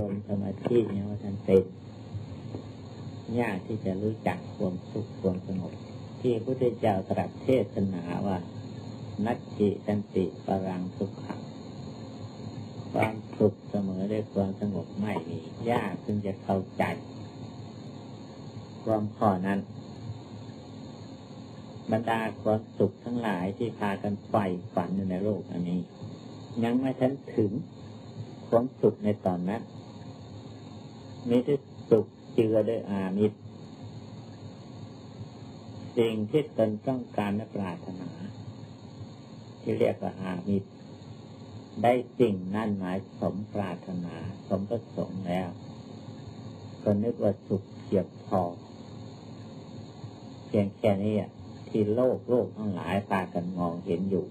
รมสมาธิเนี่ยว่าท่านเป็นยากที่จะรู้จักความสุขความสงบ ที่พระพุทธเจ้าตรัสเทศนาว่า นัตติสันติปรังสุขังความสุขเสมอด้วยความสงบไม่มียากจึงจะเข้าใจ ความข้อนั้นบรรดาความสุขทั้งหลายที่พากันไฟฝันอยู่ในโลกอันนี้ ยังไม่ทันถึงความสุขในตอนนั้น มีแต่สุขเจือด้วยอามิตรสิ่งที่ตนต้องการและปรารถนา ที่เรียกว่าอามิตรได้สิ่งนั่นหมายสมปรารถนา สมประสงค์แล้ว ก็นึกว่าสุขเพียบพอเพียงแค่นี้ที่โลกโลกทั้งหลายพากันมองเห็นอยู่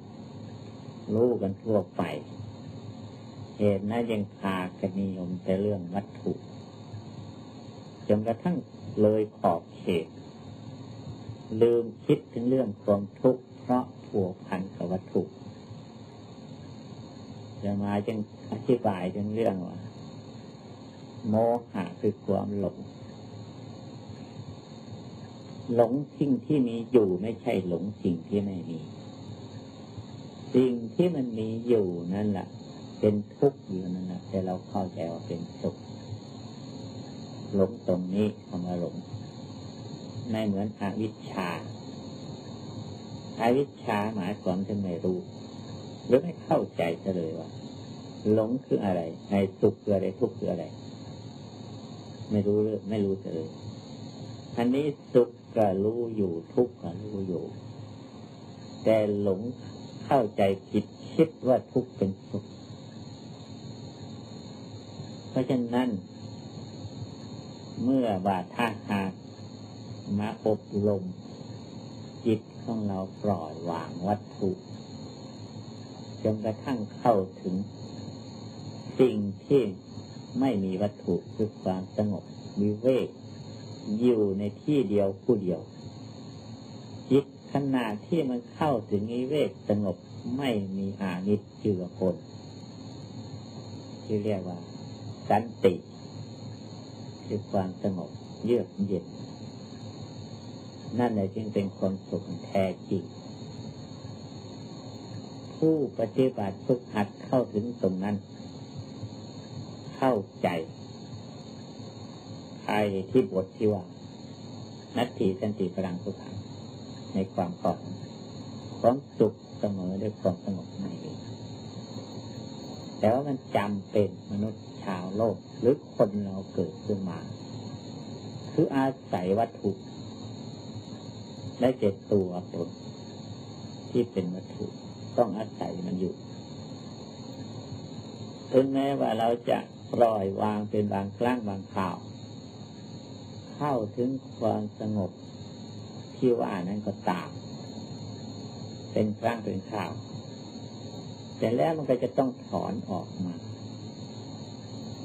รู้กันทั่วไป เหตุนั้นยังพากันนิยมแต่เรื่องวัตถุ จนกระทั่งเลยขอบเขต ลืมคิดถึงเรื่องความทุกข์เพราะผัวพันกับวัตถุจะมาจึงอธิบายจึงเรื่องว่าโมหะคือความหลง หลงสิ่งที่มีอยู่ไม่ใช่หลงสิ่งที่ไม่มี สิ่งที่มันมีอยู่นั่นแหละเป็นทุกข์อยู่นั่นแหละแต่เราเข้าใจว่าเป็นสุข หลงตรงนี้คำว่าหลงไม่เหมือนอวิชชาอาวิชชาหมายความถึงไม่รู้ หรือไม่เข้าใจเลยว่าหลงคืออะไร ในสุขคืออะไรทุกข์คืออะไร ไม่รู้เลยไม่รู้เลยอันนี้สุขก็รู้อยู่ทุกข์ก็รู้อยู่ แต่หลงเข้าใจผิดคิดว่าทุกข์เป็นสุข เพราะฉะนั้น เมื่อบาท่าหากมาอบรมจิตของเราปล่อยวางวัตถุจนกระทั่งเข้าถึง สิ่งที่ไม่มีวัตถุคือความสงบมีเวกอยู่ในที่เดียวผู้เดียวจิตขนาดที่มันเข้าถึงนิเวศสงบไม่มีอานิจเจือคนที่เรียกว่า สันติ คือความสงบเยือกเย็น นั่นแหละจึงเป็นความสุขแท้จริง ผู้ปฏิบัติทุกหัดเข้าถึงตรงนั้น เข้าใจใครที่บทที่ว่า นัตถิสันติพลังสุขังในความก่อนความสุขเสมอด้วยความสงบในแต่ว่ามันจำเป็นมนุษย์ ชาวโลกหรือคนเราเกิดขึ้นมา คืออาศัยวัตถุได้เจ็ดตัวตนที่เป็นวัตถุต้องอาศัยมันอยู่ถึงแม้ว่าเราจะปล่อยวางเป็นบางครั้งบางคราว เข้าถึงความสงบที่ว่านั้นก็ตาม เป็นครั้งเป็นคราว แต่แล้วมันก็จะต้องถอนออกมา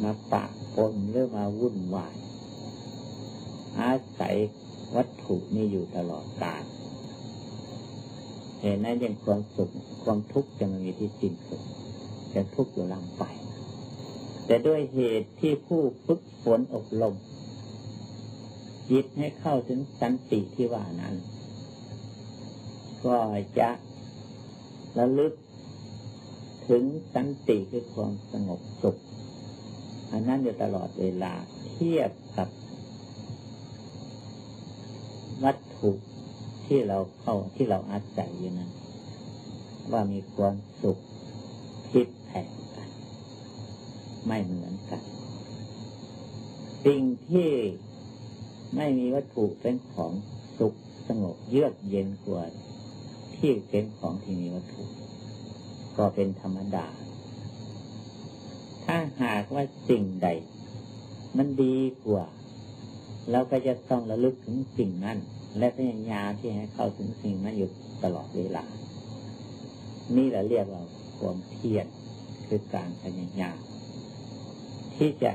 มาปะปนหรือมาวุ่นวายอาศัยวัตถุนี้อยู่ตลอดกาลเห็นนั้นยังความสุขความทุกข์จะมีที่สิ้นสุดจะทุกข์อยู่ลำไป แต่ด้วยเหตุที่ผู้ฝึกฝนอบรมจิตให้เข้าถึงสันติที่ว่านั้น ก็จะระลึกถึงสันติคือความสงบสุข อันนั้นอยู่ตลอดเวลาเทียบกับ วัตถุที่เราเข้าที่เราอาศัยอยู่นั้นว่ามีความสุขผิดแผกกัน ไม่เหมือนกัน สิ่งที่ไม่มีวัตถุเป็นของสุขสงบเยือกเย็นกว่าที่เป็นของที่มีวัตถุ ก็เป็นธรรมดา ถ้าหากว่าสิ่งใด มันดีกว่า เราก็จะต้องระลึกถึงสิ่งนั้น และพยายามที่ให้เข้าถึงสิ่งนั้นอยู่ตลอดเวลา นี่เราเรียกว่าความเพียรคือการพยายามที่จะ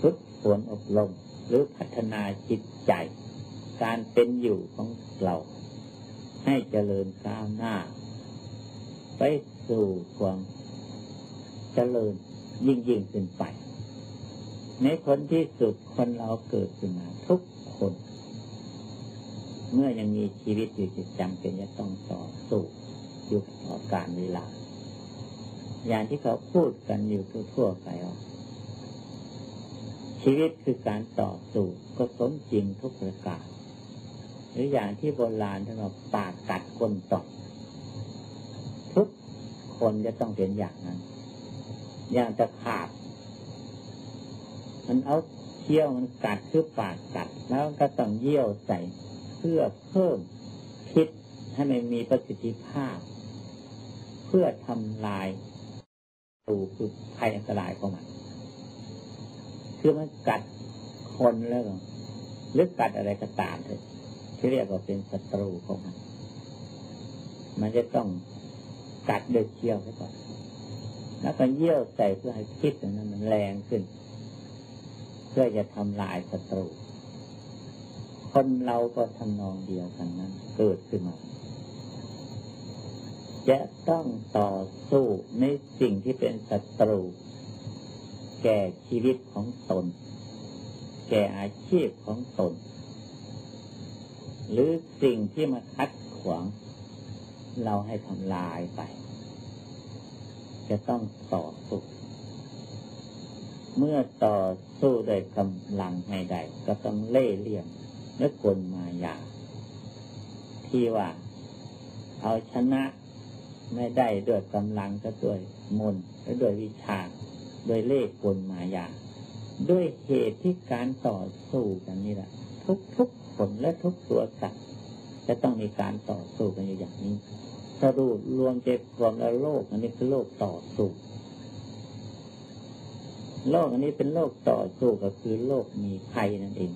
ฝึกฝนอบรมหรือพัฒนาจิตใจ การเป็นอยู่ของเรา ให้เจริญก้าวหน้า ไปสู่ความเจริญ ยิ่งยิ่งขึ้นไป ในผลที่สุดคนเราเกิดขึ้นมาทุกคน เมื่อยังมีชีวิตอยู่จิตจำเป็นจะต้องต่อสู้อยู่ต่อการเวลา อย่างที่เขาพูดกันอยู่ทั่วไปว่าชีวิตคือการต่อสู้ก็สมจริงทุกประการหรืออย่างที่โบราณท่านบอกปากกัดคนตอกทุกคนจะต้องเป็นอย่างนั้น อย่างจะขาดมันเอาเคี้ยวมันกัดคือปากกัด แล้วก็ต้องเยี่ยวใส่เพื่อเพิ่มพิษให้มันมีประสิทธิภาพ เพื่อทำลายตูคือภัยอันตรายของมันคือมันกัดคนแล้วหรือกัดอะไรก็ตามเถอะที่เรียกว่าเป็นศัตรูของมัน มันจะต้องกัดโดยเชี่ยวไปก่อน แล้วก็เยี่ยวใส่เพื่อให้พิษนั้นมันแรงขึ้น เพื่อจะทำลายศัตรู คนเราก็ทำนองเดียวกันนั้นเกิดขึ้นมาจะต้องต่อสู้ในสิ่งที่เป็นศัตรู แก่ชีวิตของตน แก่อาชีพของตน หรือสิ่งที่มาคัดขวาง เราให้ทำลายไป จะต้องต่อสู้ เมื่อต่อสู้โดยกำลังให้ใดก็ต้องเล่เลี่ยมและกลมายา ที่ว่า เอาชนะไม่ได้ด้วยกำลังก็ด้วยมนและด้วยวิชาโดยเลขกลมายา ด้วยเหตุที่การต่อสู้กันนี่แหละทุกทุกผลและทุกตัวสัตว์จะต้องมีการต่อสู้กันอย่างนี้ สรุปรวมเจ็บรวมแล้วโลก อันนี้คือโลกต่อสู้โลกอันนี้เป็นโลกต่อสู้ก็คือโลกมีภัยนั่นเอง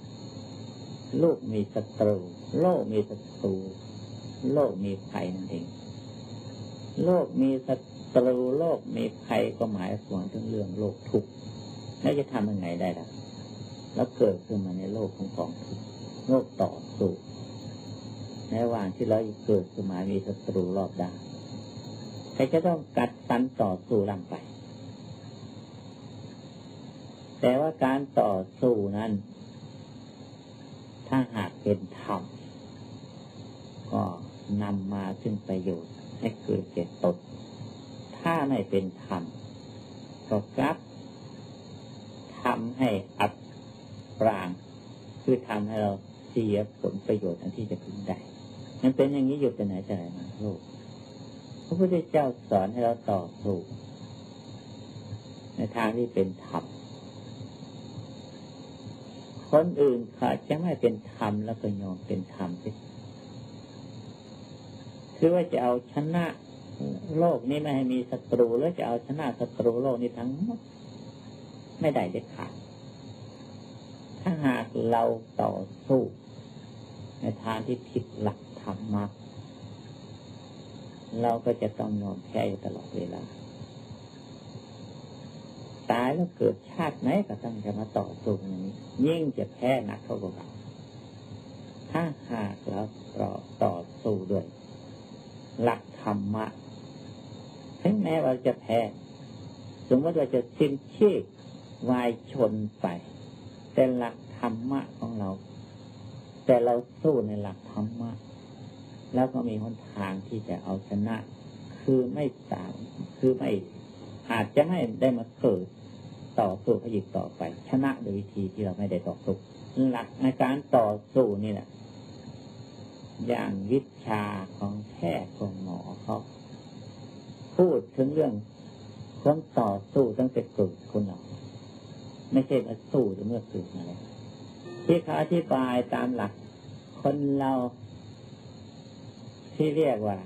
โลกมีศัตรู โลกมีศัตรู โลกมีภัยนั่นเอง โลกมีศัตรูโลกมีภัยก็หมายถึงถึงเรื่องโลกทุกข์แล้วจะทำยังไงได้ล่ะ แล้วเกิดขึ้นมาในโลกของกองทุกข์โลกต่อสู้ ในระหว่างที่เราเกิดขึ้นมามีศัตรูรอบด้านใครจะต้องกัดตันต่อสู้ร่างไป แต่ว่าการต่อสู้นั้น ถ้าหากเป็นธรรมก็นำมาซึ่งประโยชน์ให้เกิดแก่ตนถ้าไม่เป็นธรรมก็กลับทำให้อับปราง คือทำให้เราเสียผลประโยชน์อันที่จะพึงได้ มันเป็นอย่างนี้อยู่แต่ไหนแต่ไหนมาโลกพระพุทธเจ้าสอนให้เราต่อสู้ในทางที่เป็นธรรมคนอื่นขาจะไม่เป็นธรรมแล้วก็ยอมเป็นธรรมไปคือว่าจะเอาชนะโลกนี้ไม่ให้มีศัตรูแล้วจะเอาชนะศัตรูโลกนี้ทั้งหมดไม่ได้เด็ดขาดถ้าหากเราต่อสู้ในทางที่ผิดหลัก รรมะเราก็จะต้องยอมแพ้ตลอดเวลา ตายแล้วเกิดชาติไหนก็ต้องจะมาต่อสู้อย่างนี้ ยิ่งจะแพ้หนักเท่ากับถ้าหากเราต่อต่อสู้ด้วย หลักธรรมะถึงแม้เราจะแพ้สมมติว่าจะสิ้นชีพวายชนไปแต่หลักธรรมะของเรา แต่เราสู้ในหลักธรรมะ แล้วก็มีหนทางที่จะเอาชนะ คือไม่ตามคือไม่อาจจะไม่ได้มาเกิดต่อสู้ขยิบต่อไป ชนะโดยวิธีที่เราไม่ได้ต่อสู้หลักในการต่อสู้นี่แหละอย่างวิชาของแพทย์ของหมอเขาพูดถึงเรื่องความต่อสู้ตั้งแต่เกิดคนเราไม่ใช่มาสู้แต่เมื่อเกิดมาแล้วที่เขาอธิบายตามหลัก คนเรา ที่เรียกว่า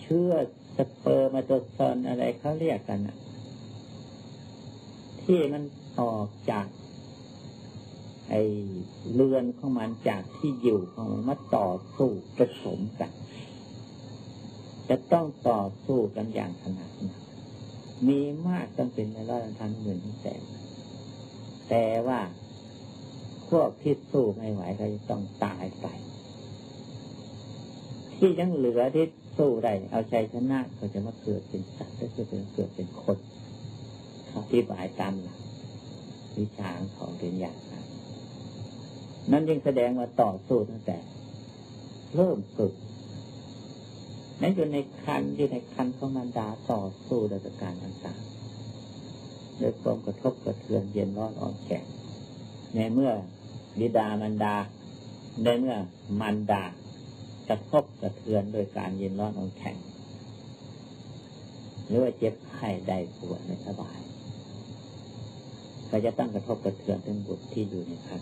เชื่อสเปอร์มาตัวซอนอะไรเขาเรียกกันอะที่มันออกจาก ไอเรือนของมันจากที่อยู่ของมันมาต่อสู้ผสมกัน จะต้องต่อสู้กันอย่างขนาดนักมีมากต้งเป็นในร้อยพันหมื่นแสนแต่ว่าพวกที่สู้ไม่ไหวก็จะต้องตายไป ที่ยังเหลือที่สู้ได้เอาใจชนะก็จะมาเกิดเป็นสัตว์ก็จะเป็นเกิดเป็นคนเขาที่บายตามหลักวิชาของเป็นอย่างนั้นนั่นยังแสดงว่าต่อสู้ตั้งแต่ เริ่มฝึกนั่นอยู่ในคันอยู่ในคันของมันดาต่อสู้ด้วยการต่างๆด้วยความกระทบกระเทือนเย็นร้อนอ่อนแข็งในเมื่อบิดามันดาในเมื่อมันดา กระทบกระเทือนโดยการเย็นร้อนออนแข็ง หรือว่าเจ็บไข้ได้ปวดไม่สบายก็จะต้องกระทบกระเทือนถึงบุตรที่อยู่ในคัน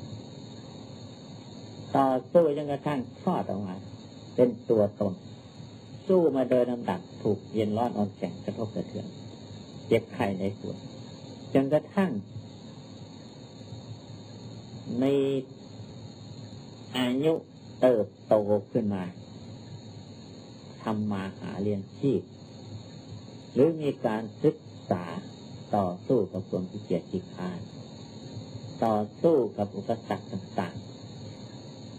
ต่อสู้จนกระทั่งคลอดออกมา เป็นตัวตน สู้มาโดยลำดับถูกเย็นร้อนอ่อนแข็งกระทบกระเทือน เจ็บไข้ในปวดจนกระทั่ง ในอายุ เติบโตขึ้นมาทำมาหาเรียนชีพ หรือมีการศึกษาต่อสู้กับความขี้เกียจขี้คานต่อสู้กับอุปสรรคต่าง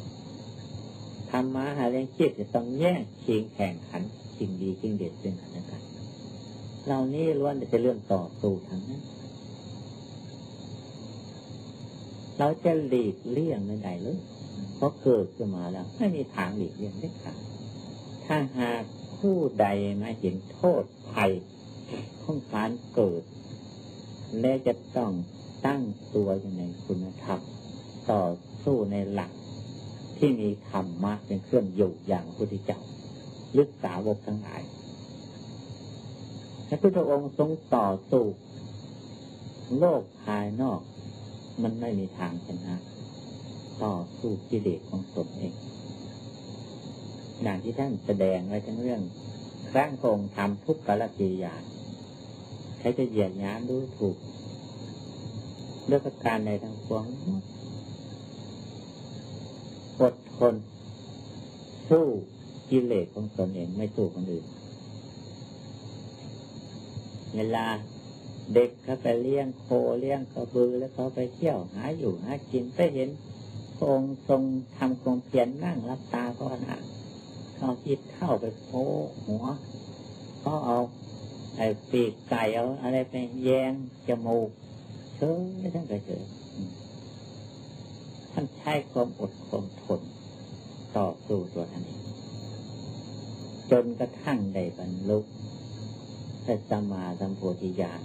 ๆทำมาหาเลี้ยงชีพจะต้องแย่งชิงแข่งขันชิงดีชิงเด็ดซึ่งกันและกันเหล่านี้ล้วนจะเป็นเรื่องต่อสู้ทั้งนั้นเราจะหลีกเลี่ยงไม่ได้เลย เพราะเกิดขึ้นมาแล้วไม่มีทางหลีกเลี่ยงได้ค่ะถ้าหากผู้ใดมาเห็นโทษภัยของการเกิด และจะต้องตั้งตัวอยู่ในคุณธรรมต่อสู้ในหลักที่มีธรรมะเป็นเครื่องอยู่อย่างพุทธเจ้าลึกสาวกทั้งหลายพระพุทธองค์ทรงต่อสู้โลกภายนอก มันไม่มีทางชนะ ต่อสู้กิเลสของตนเองอย่างที่ท่านแสดงไว้ทั้งเรื่องครั้งคงทำทุกขละกิริยาใครจะเหยียดย้ำดูถูกเรื่องการในทางปวงอดทน สู้กิเลสของตนเองไม่สู้คนอื่น เวลาเด็กเขาไปเลี้ยงโคเลี้ยงกระบือแล้วเขาไปเที่ยวหาอยู่หากินไปเห็น พระองค์ทรงทำความเพียรนั่งรับตาภาวนาเขาคิดเข้าไปโผหัวก็เอาไอ้ปีกไก่เอาอะไรไปแยงจมูกเชิญไม่ท่านก็เฉยท่านใช้ความอดความทนต่อสู้ตัวท่านเองจนกระทั่งได้บรรลุพระสัมมาสัมโพธิญาณ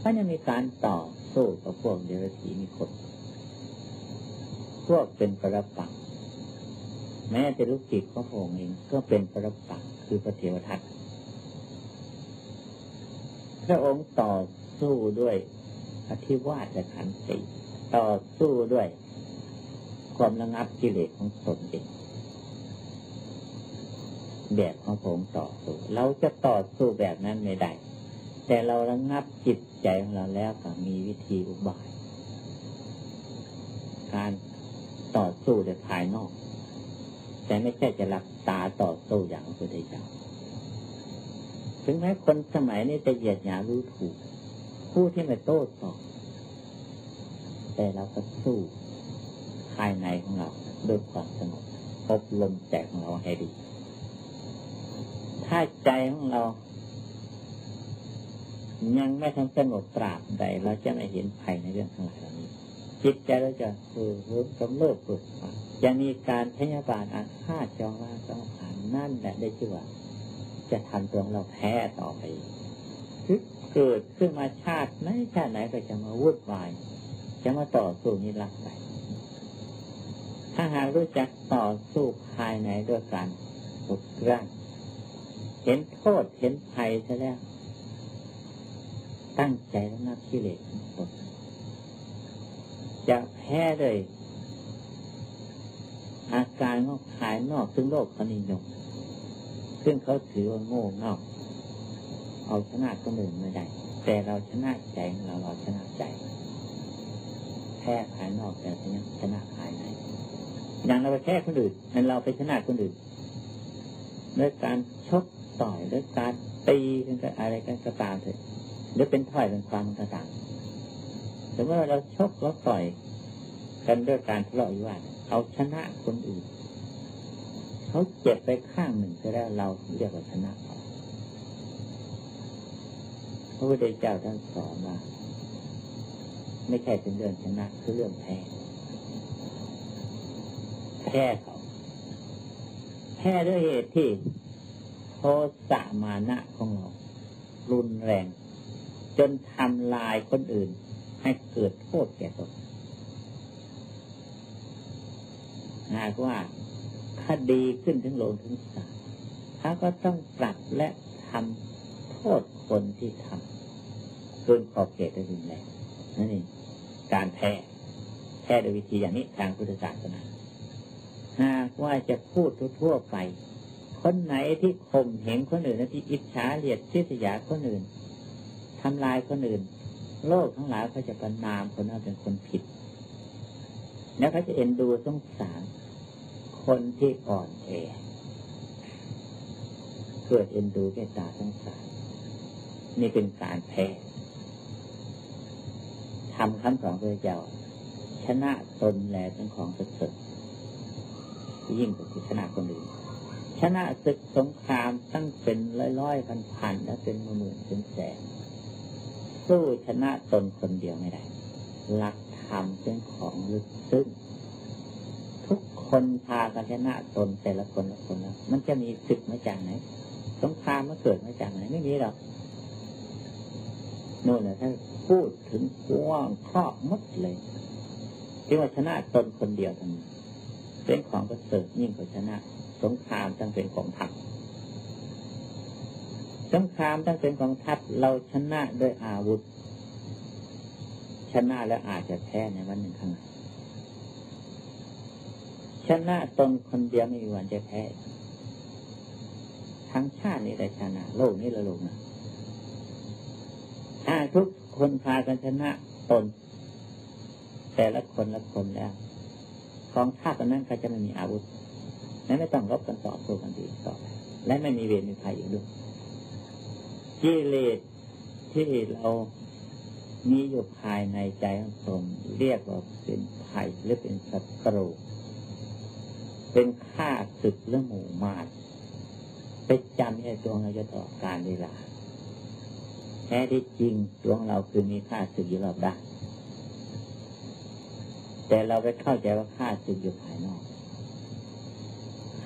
ก็ยังมีการต่อสู้กับพวกเดรัจฉีมีคน พวกเป็นปรปักแม้แต่ลูกจิตของพระองค์เองก็เป็นปรปักคือพระเทวทัตพระองค์ต่อสู้ด้วยอธิวาสขันติต่อสู้ด้วย ความระงับกิเลสของตนเองแบบของผมต่อสู้เราจะต่อสู้แบบนั้นไม่ได้ แต่เราระงับจิตใจของเราแล้วก็มีวิธีอุบาย การ ต่อสู้ในภายนอก แต่ไม่ใช่จะหลับตาต่อสู้อย่างพระพุทธเจ้าถึงแม้คนสมัยนี้จะเหยียดหยามรู้ถูก ผู้ที่ไม่โต้ตอบแต่เราก็สู้ภายในของเราด้วยความสงบอบรมใจของเราให้ดี ถ้าใจของเรา ยังไม่ทันสงบตราบใดเราจะไม่เห็นภัยในเรื่องทั้งหลายเหล่านี้ จิตใจเราจะคือรู้กำเริบปลุกจะมีการพยาบาลอาฆาตจองว่าต้องผ่านนั่นแหละได้ชื่อว่า จะทำตัวเราแพ้ต่อไปเกิดขึ้นมาชาติไหนชาติไหนก็จะมาวุ่นวาย จะมาต่อสู้นิรักไปถ้าหากรู้จักต่อสู้ภายในด้วยการฝึกร่างเห็นโทษเห็นภัยซะแล้ว ตั้งใจแล้วนับกิเลสทั้งหมด จะแพ้เลยอาการของภายนอกซึ่งโลกเขานิยมซึ่งเขาถือว่าโง่เง่าเอาชนะคนอื่นไม่ได้ แต่เราชนะใจเราเราชนะใจแพ้ภายนอกแต่ชนะภายในอย่างเราไปแพ้คนอื่นนั้นเราไปชนะคนอื่นด้วยการชกต่อยด้วยการตีกันอะไรกันก็ตามเถอะหรือเป็นถ้อยเป็นความก็ตาม แต่ว่าเราชกเราต่อยกันด้วยการทะเลาะวิวาทเอาชนะคนอื่นเขาเจ็บไปข้างหนึ่งก็แล้วเราเรียกว่าชนะพระพุทธเจ้าท่านสอนมาไม่ใช่เป็นเรื่องชนะคือเรื่องแพ้แพ้เขาแพ้ด้วยเหตุที่โทสะมานะของเรารุนแรง จนทำลายคนอื่น ให้เกิดโทษแก่ตนหากว่าคดีขึ้นถึงโลงถึงศาลเขาก็ต้องปรับและทำโทษคนที่ทำเกินขอบเขตได้รุนแรงนั่นเองการแพ้แพ้โดยวิธีอย่างนี้ทางพุทธศาสนา หากว่าจะพูดทั่วไป คนไหนที่ข่มเหงคนอื่นที่อิจฉาเลียดชิษยาคนอื่นทำลายคนอื่น โลกทั้งหลายเขาจะประนามคนนั้นเป็นคนผิด แล้วเขาจะเอ็นดูสงสาร คนที่อ่อนแอเกิดเอ็นดูแก่ตาสงสารนี่เป็นการแพ้ทำคำสอนพระเจ้า ชนะตนแลเป็นของสุดสุดยิ่งกว่าชนะคนอื่นชนะศึกสงครามตั้งเป็นร้อยร้อยพันพันและเป็นหมื่นเป็นแสน สู้ชนะตนคนเดียวไม่ได้ หลักธรรมเป็นของลึกซึ้งทุกคนพากันชนะตนแต่ละคนละคนล้วมันจะมีศึกมาจากไหนสงครามมาเกิดมาจากไหนไม่มีหรอกโน่นนะท่านพูดถึงกว้างครอบมดเลยที่ว่าชนะตนคนเดียวทั้งเป็นของประเสริฐยิ่งกว่าชนะ สงครามตั้งเป็นของทัพ สงครามตั้งเป็นของทัพเราชนะด้วยอาวุธ ชนะแล้วอาจจะแพ้ในวันหนึ่งข้างหน้าชนะตนคนเดียวไม่มีวันจะแพ้ ทั้งชาตินี้ได้ชนะ โลกนี้ละโลกนะถ้าทุกคนพากันชนะตน แต่ละคนละคนแล้วกองทัพนั้นก็จะไม่มีอาวุธและไม่ต้องรบกันต่อสู้กันดีต่อและไม่มีเวรมีภัยอยู่ด้วย กิเลสที่เรามีอยู่ภายในใจของตนเรียกว่าเป็นภัยหรือเป็นศัตรูเป็นค่าศึกเรื่อหมู่มากไปจำให้ตัวเราจะต่อการเวลาแท้ที่จริงดวงเราคือมีค่าศึกอยู่รอบด้านแต่เราไปเข้าใจว่าค่าศึกอยู่ภายนอก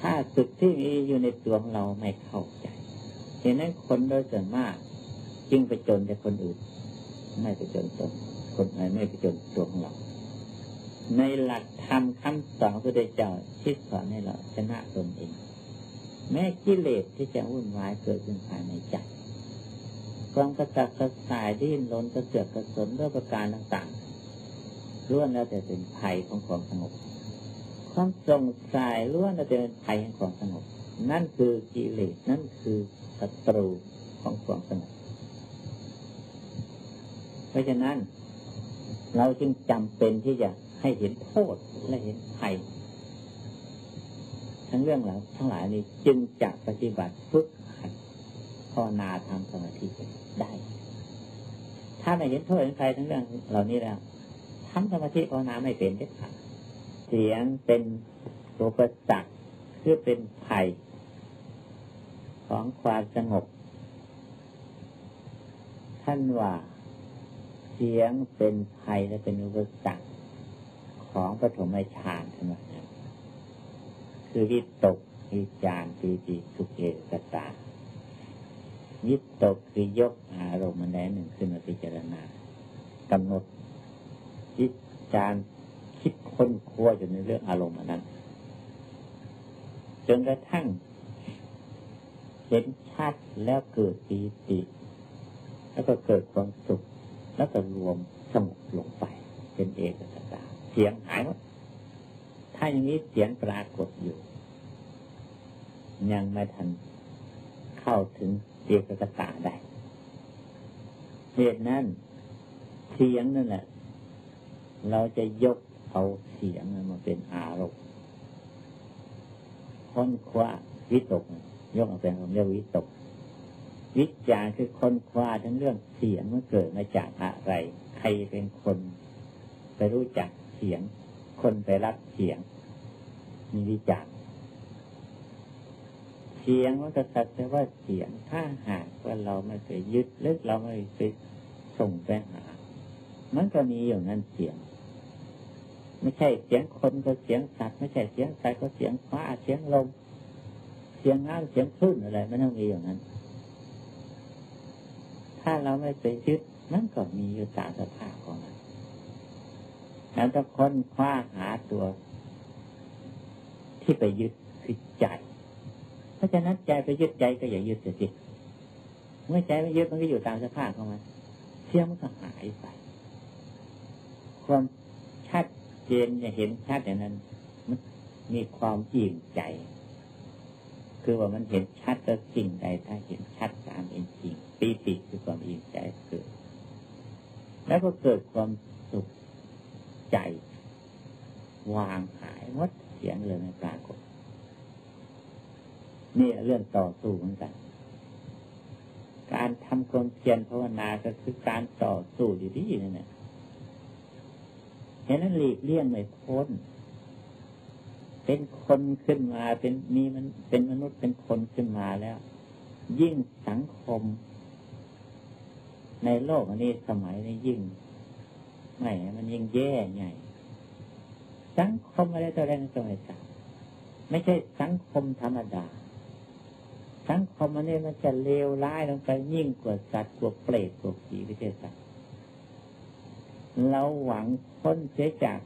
ค่าศึกที่มีอยู่ในตัวของเราไม่เข้าใจ เห็นนั้นคนโดยส่วนมากจึงไปจนแต่คนอื่น ไม่ไปจนตนคนไหนไม่ไปจนตัวของเรา ในหลักธรรมคำสอนพระเจ้าที่สอนให้เราชนะตนเอง แม้กิเลสที่จะวุ่นวายเกิดขึ้นภายในใจความกระตักกระสายดิ้นรนกระเสือกกระสนด้วยประการต่างๆล้วนแล้วแต่เป็นภัยของความสงบความสงสัยล้วนแล้วแต่เป็นภัยของความสงบ นั่นคือกิเลสนั่นคือศัตรูของความสงบเพราะฉะนั้น เราจึงจำเป็นที่จะให้เห็นโทษและเห็นภัยทั้งเรื่องเหล่าทั้งหลายนี้จึงจะปฏิบัติฝึกหัดภาวนาทำสมาธิได้ ถ้าไม่เห็นโทษเห็นภัยทั้งเรื่องเหล่านี้แล้วทำสมาธิภาวนาไม่เป็นเด็ดขาดเสียงเป็นตัวประจักษ์คือเป็นภัย ของความสงบ ท่านว่าเสียงเป็นภัยและเป็นอุปสรรคของปฐมฌานท่านว่าคือวิตกวิจารปีติสุเกตตายิตตกคือยกอารมณ์มันแดหนึ่งขึ้นมาพิจารณากำหนดจิจารคิดค้นคว้าอยู่ในเรื่องอารมณ์นั้น จนกระทั่ง เห็นชัดแล้วเกิดปีติ แล้วก็เกิดความสุข แล้วก็รวมสงบลงไป เป็นเอกสตาเสียงหายหมดถ้าอย่างนี้เสียงปรากฏอยู่ ยังไม่ทันเข้าถึงเอกกตาได้เหตุนั้นเสียงนั่นแหละเราจะยกเอาเสียงมาเป็นอารมณ์ค้นคว้าวิตก ยกเอาเป็นเรียกวิตก วิจารคือคนคว้าทั้งเรื่องเสียงมันเกิดมาจากอะไร ใครเป็นคนไปรู้จักเสียง คนไปรับเสียง มีวิจารเสียงมันก็สักแต่ว่าเสียงถ้าหากว่าเราไม่เคยยึดลึกเราไม่เคยส่งไปหา มันก็มีอย่างนั้นเสียง ไม่ใช่เสียงคนก็เสียงสัตว์ไม่ใช่เสียงสัตว์ก็เสียงฟ้าเสียงลม เสียงน้ำเสียงคลื่นอะไรไม่ต้องมีอย่างนั้น ถ้าเราไม่ไปยึดมันก็มีอยู่ตามสภาพของมันแล้วต้องค้นคว้าหาตัว ที่ไปยึดคือใจ เพราะฉะนั้นใจไปยึดใจก็อย่ายึดเสียสิเมื่อใจไม่ยึดมันก็อยู่ตามสภาพของมันเสียงมันก็หายไป ความชัดเจนจะเห็นชัดอย่างนั้น มันมีความอิ่มใจ คือว่ามันเห็นชัดแล้วสิ่งใดถ้าเห็นชัดตามเป็นจริงปีติคือความอิ่มใจเกิด แล้วก็เกิดความสุขใจ วางหายวัดเสียงเลยในปรากฏนี่เรื่องต่อสู้เหมือนกัน การทำความเพียรภาวนาก็คือการต่อสู้ดีๆนั่นแหละเห็นนั้นหลีกเลี่ยงไม่พ้น เป็นคนขึ้นมาเป็นมีมันเป็นมนุษย์เป็นคนขึ้นมาแล้ว ยิ่งสังคม ในโลกอันนี้สมัยนี้ยิ่งไม่มันยิ่งแย่ใหญ่สังคมอะไรตัวแรกสมัยก่อนไม่ใช่สังคมธรรมดา สังคมอันนี้มันจะเลวร้ายลงไปยิ่งกว่าสัตว์กว่าเปรตกว่าผีไม่ใช่สัตว์เราหวังพ้นเสียจาก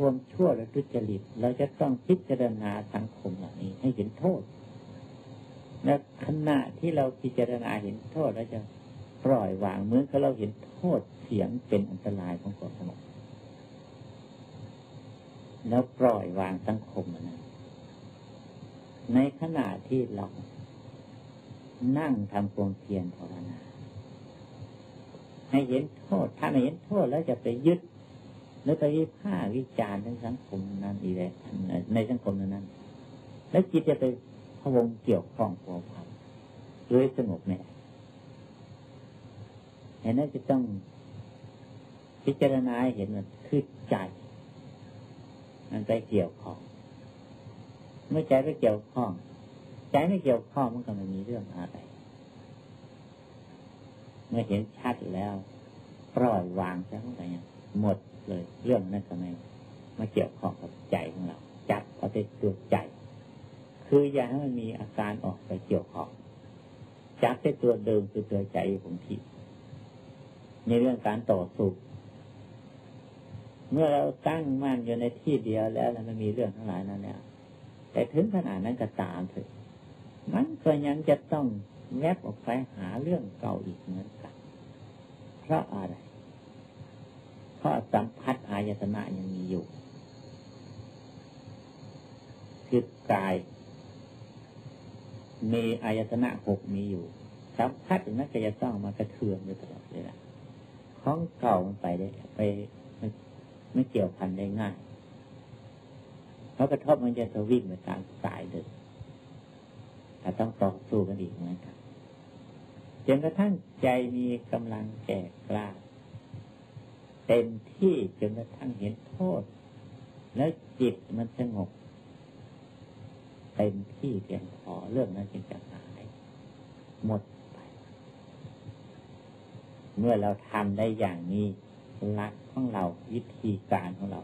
ความชั่วและทุจริต เราจะต้องพิจารณาสังคมเหล่านี้ให้เห็นโทษ และขณะที่เราพิจารณาเห็นโทษเราจะปล่อยวางเหมือนกับเราเห็นโทษเสียงเป็นอันตรายของความสงบแล้วปล่อยวางสังคมนั้นในขณะที่เรานั่งทำความเพียรภาวนาให้เห็นโทษ ถ้าไม่เห็นโทษแล้วจะไปยึด แล้วไปวิพากวิจารณ์ในสังคมนั้นอีกเลยในสังคมนั้น แล้วจิตจะไปพวงเกี่ยวข้องผัวพันโดยสงบเนี่ยเห็นนั้นจะต้องพิจารณาเห็นมันคือใจ มันไปเกี่ยวข้อง เมื่อใจไปเกี่ยวข้อง ใจไม่เกี่ยวข้องมันก็ไม่มีเรื่องอะไร เมื่อเห็นชัดแล้ว ปล่อยวางซะทั้งหมหมด เลย เรื่องนั้นก็ไม่มาเกี่ยวข้องกับใจของเรา จับเอาแต่ตัวใจ คืออย่าให้มันมีอาการออกไปเกี่ยวข้องจับแต่ตัวเดิมคือตัวใจของที่ในเรื่องการต่อสู้เมื่อเราตั้งมั่นอยู่ในที่เดียวแล้วมันมีเรื่องทั้งหลายนั้นแล้วแต่ถึงขนาดนั้นก็ตามเถอะมันก็ยังจะต้องแวบออกไปหาเรื่องเก่าอีกเหมือนกันเพราะอะไร เพราะสัมผัสอายตนะยังมีอยู่คือกาย มีอายตนะหกมีอยู่สัมผัสนั้นก็จะต้องมากระเทือนอยู่ตลอดเลยล่ะของเก่ามันไปได้ไปไม่ไม่เกี่ยวพันได้ง่ายเพราะกระทบมันจะจะวิ่งไปตามสายเดินแต่ต้องต่อสู้กันอีกเหมือนกันจนกระทั่งใจมีกำลังแก่กล้า เต็มที่จนกระทั่งเห็นโทษ แล้วจิตมันสงบเต็มที่เพียงพอเรื่องนั้นจึงจะหาย หมดไป เมื่อเราทำได้อย่างนี้ลักของเราวิธีการของเรา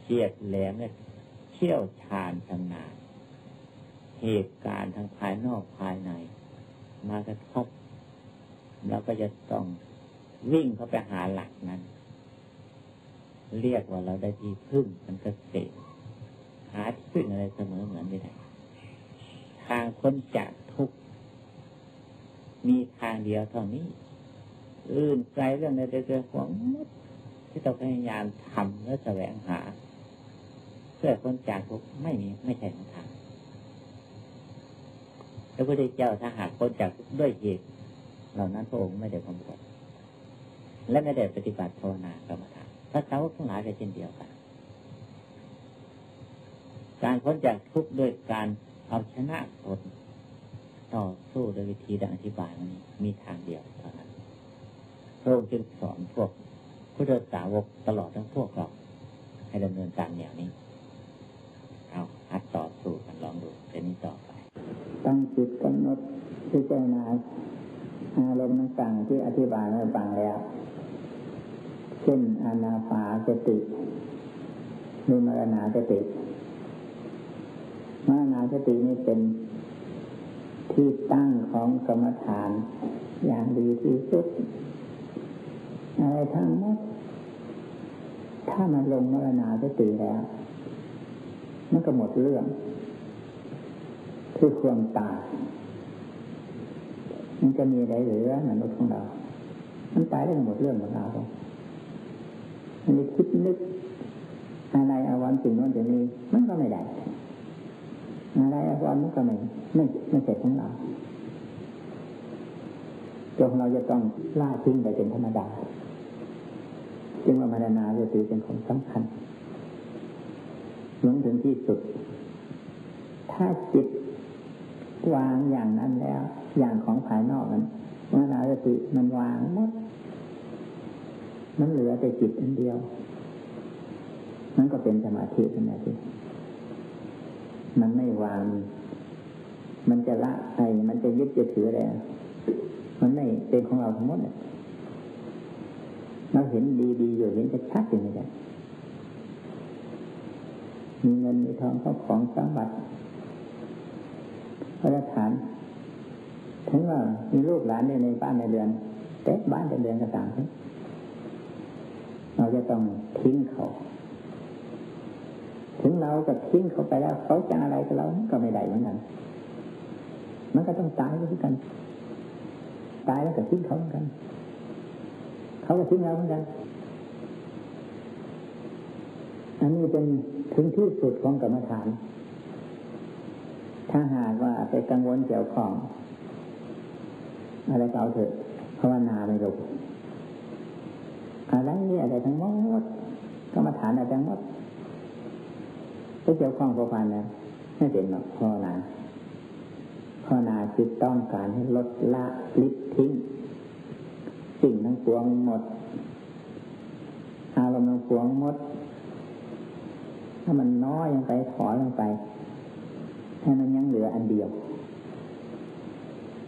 เชียดแหลมเนี่ยเชี่ยวชาญทำงานเหตุการณ์ทางภายนอกภายใน มากระทบแล้วก็จะต้อง วิ่งเข้าไปหาหลักนั้น เรียกว่าเราได้ที่พึ่งมันก็เสกหาที่พึ่งอะไรเสมอเหมือนไม่ได้ทางคนจากทุกมีทางเดียวเท่านี้ อื่นไกลเรื่องใดๆเรื่องของมดที่เราพยายามทำและแสวงหา เพื่อคนจากทุกไม่มีไม่ใช่ทางพระพุทธเจ้าถ้าหากพ้นจากด้วยเหตุเหล่านั้นพระองค์ไม่ได้บำเพ็ญ และไม่ได้ปฏิบัติภาวนากรรมฐานพระสาวกทั้งหลายก็เช่นเดียวกัน การพ้นจากทุกข์ด้วยการเอาชนะตนต่อสู้โดยวิธีดังอธิบายนี้มีทางเดียวเท่านั้นพระองค์จึงสอนพวกพุทธสาวกตลอดทั้งพวกเราให้ดำเนินการอย่างนี้ เอาอัดต่อสู้กันลองดูเป็นนี้ต่อไปตั้งจิตกำหนดพิจารณาอารมณ์ต่างๆที่อธิบายให้ฟังแล้ว ช่นอานาปาสติหรือมรณาสติมรณาสตินี่เป็นที่ตั้งของกรรมฐานอย่างดีที่สุดอะไรทั้งหมดถ้ามันลงมรณาสติแล้ว มันก็หมดเรื่อง คือความตายมันจะมีอะไรเหลือมนุษย์ของเรา มันตายได้หมดเรื่องหมดรา วมันจะคิดนึกอะไรอาวันสิ่งนั้นจะนี้มันก็ไม่ได้อะไรอาวันมันก็ไม่ไม่ไม่เสร็จของเราตัวของเราจะต้องล่าทิ้งไปเป็นธรรมดาจึงว่ามาดานาจะถือเป็นของสำคัญลงถึงที่สุด ถ้าจิตวางอย่างนั้นแล้ว อย่างของภายนอกนั้นมรณาสติมันวางหมด มันเหลือแต่จิตอันเดียวมันก็เป็นสมาธิเป็นอะไรที่มันไม่วาง มันจะละไอมันจะยึดจะถืออะไรมันไม่เป็นของเราทั้งหมดเลยเราเห็นดีๆอยู่เห็นจะชัดอยู่ไม่ได้มีเงินมีทองเข้าของสมบัติพระฐานถึงว่ามีลูกหลานในบ้านในเรือนเต็บ้านในเรือนก็ต่างเรา จะต้องทิ้งเขาถึงเราก็ทิ้งเขาไปแล้ว เขาจะอะไรกับเราก็ไม่ได้เหมือนกัน มันก็ต้องตายด้วยกัน ตายแล้วก็ทิ้งเขาเหมือนกัน เขาก็ทิ้งเราเหมือนกันอันนี้เป็นถึงที่สุดของกรรมฐาน ถ้าหากว่าไปกังวลเกี่ยวของ อะไรเก่าเถอะภาวนาไม่รู้ อะไรอะไรทั้งหมดกรรมฐานอะไรทั้งหมดไปเกี่ยวข้องกับพันนะไม่เป็นหรอกภาวนาภาวนาคือต้องการให้ลดละลิบทิ้งสิ่งทั้งปวงหมดอารมณ์ทั้งปวงหมด ถ้ามันน้อยลงไปถอยลงไปให้มันยังเหลืออันเดียว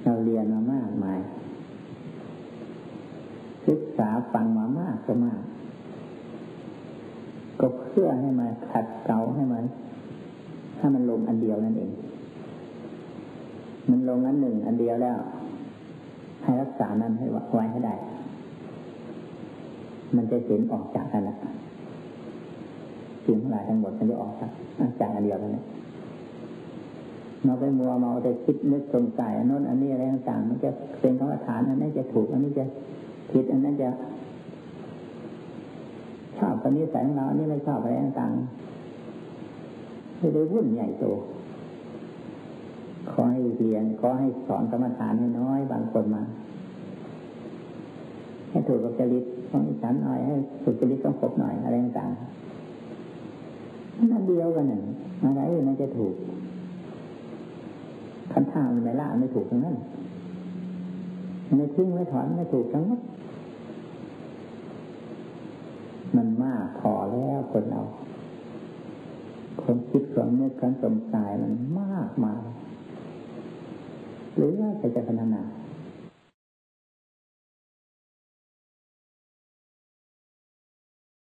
เราเรียนมามากมาย ศึกษาฟังมามากก็มาก ก็เพื่อให้มันขัดเกลาให้มันถ้มันลงอันเดียวนั่นเอง มันลงอันหนึ่งอันเดียวแล้ว ให้รักษานั้นให้ไว้ให้ได้ มันจะเห็นออกจากกันละสิ่งทั้งหลายทั้งหมดมันจะออกจากจากอันเดียวกันเลยเราไปมัวเมาแต่คิดนึกสงสัยอันนู้นอันนี้อะไรต่างๆมันจะเป็นคำฐานอันนี้จะถูกอันนี้จะ ผิดอันนั้นจะชอบคนนี้ใส่ของเราอันนี้ไม่ชอบอะไรต่างๆไม่ได้วุ่นใหญ่โตขอให้เรียนขอให้สอนกรรมฐานให้น้อยบางคนมาให้ถูกกับจริตของฉันหน่อยให้ถูกจริตของผมหน่อยอะไรต่างๆนั่นเดียวกันน่ะอะไรมันจะถูกคันท่ามันไม่ละไม่ถูกทั้งนั้นไม่ทิ้งไม่ถอนไม่ถูกทั้งนั้น มากพอแล้วคนเราคนคิดความนึกความสงสัยมันมากมายหรือว่าจะจะพัฒนา